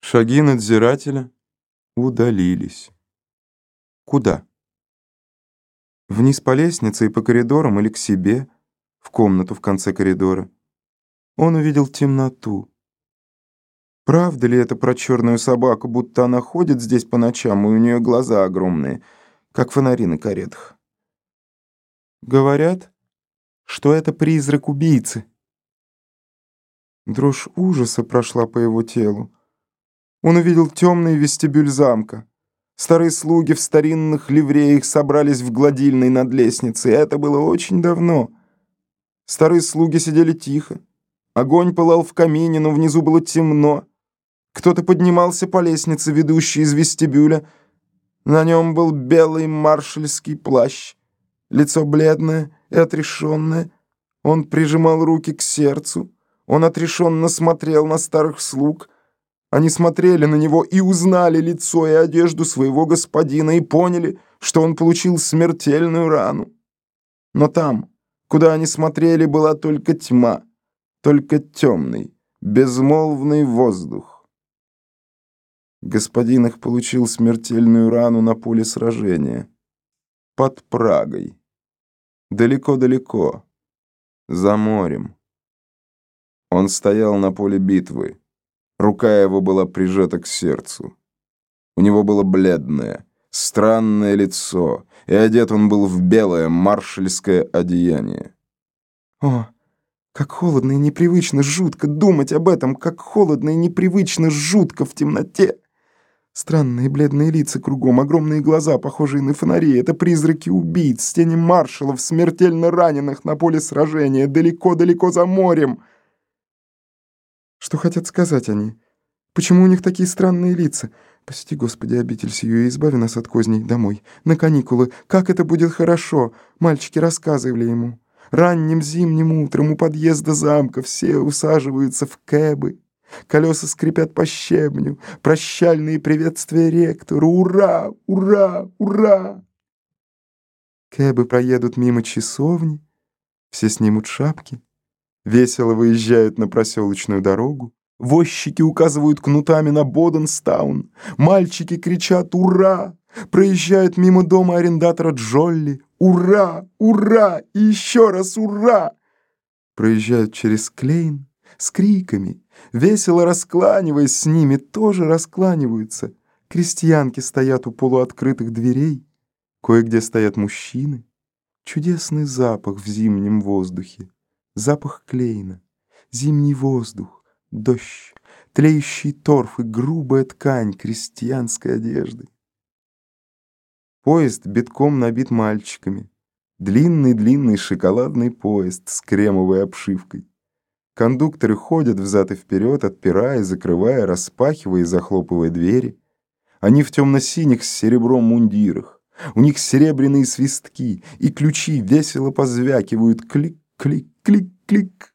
Шаги надзирателя удалились. Куда? Вниз по лестнице и по коридорам или к себе, в комнату в конце коридора. Он увидел темноту. Правда ли это про черную собаку, будто она ходит здесь по ночам, и у нее глаза огромные, как фонари на каретах? Говорят, что это призрак убийцы. Дрожь ужаса прошла по его телу. Он увидел темный вестибюль замка. Старые слуги в старинных ливреях собрались в гладильной над лестницей. Это было очень давно. Старые слуги сидели тихо. Огонь пылал в камине, но внизу было темно. Кто-то поднимался по лестнице, ведущей из вестибюля. На нем был белый маршальский плащ. Лицо бледное и отрешенное. Он прижимал руки к сердцу. Он отрешенно смотрел на старых слуг. Они смотрели на него и узнали лицо и одежду своего господина и поняли, что он получил смертельную рану. Но там, куда они смотрели, была только тьма, только темный, безмолвный воздух. Господин их получил смертельную рану на поле сражения. Под Прагой. Далеко-далеко. За морем. Он стоял на поле битвы. Рука его была прижата к сердцу. У него было бледное, странное лицо, и одет он был в белое маршальское одеяние. О, как холодно и непривычно, жутко думать об этом, как холодно и непривычно, жутко в темноте. Странные бледные лица кругом, огромные глаза, похожие на фонари. Это призраки убийц, тени маршалов, смертельно раненых на поле сражения, далеко-далеко за морем. Что хотят сказать они? Почему у них такие странные лица? Посети, Господи, обитель сию и избави нас от козней домой. На каникулы. Как это будет хорошо. Мальчики рассказывали ему. Ранним зимним утром у подъезда замка все усаживаются в кэбы. Колеса скрипят по щебню. Прощальные приветствия ректору. Ура! Ура! Ура! Кэбы проедут мимо часовни. Все снимут шапки весело выезжают на проселочную дорогу. Возчики указывают кнутами на Боденстаун. Мальчики кричат «Ура!» Проезжают мимо дома арендатора Джолли. «Ура! Ура! И еще раз ура!» Проезжают через Клейн с криками. Весело раскланиваясь с ними, тоже раскланиваются. Крестьянки стоят у полуоткрытых дверей. Кое-где стоят мужчины. Чудесный запах в зимнем воздухе запах клейна, зимний воздух, дождь, тлеющий торф и грубая ткань крестьянской одежды. Поезд битком набит мальчиками. Длинный-длинный шоколадный поезд с кремовой обшивкой. Кондукторы ходят взад и вперед, отпирая, закрывая, распахивая и захлопывая двери. Они в темно-синих с серебром мундирах. У них серебряные свистки, и ключи весело позвякивают Klik, klik, klik.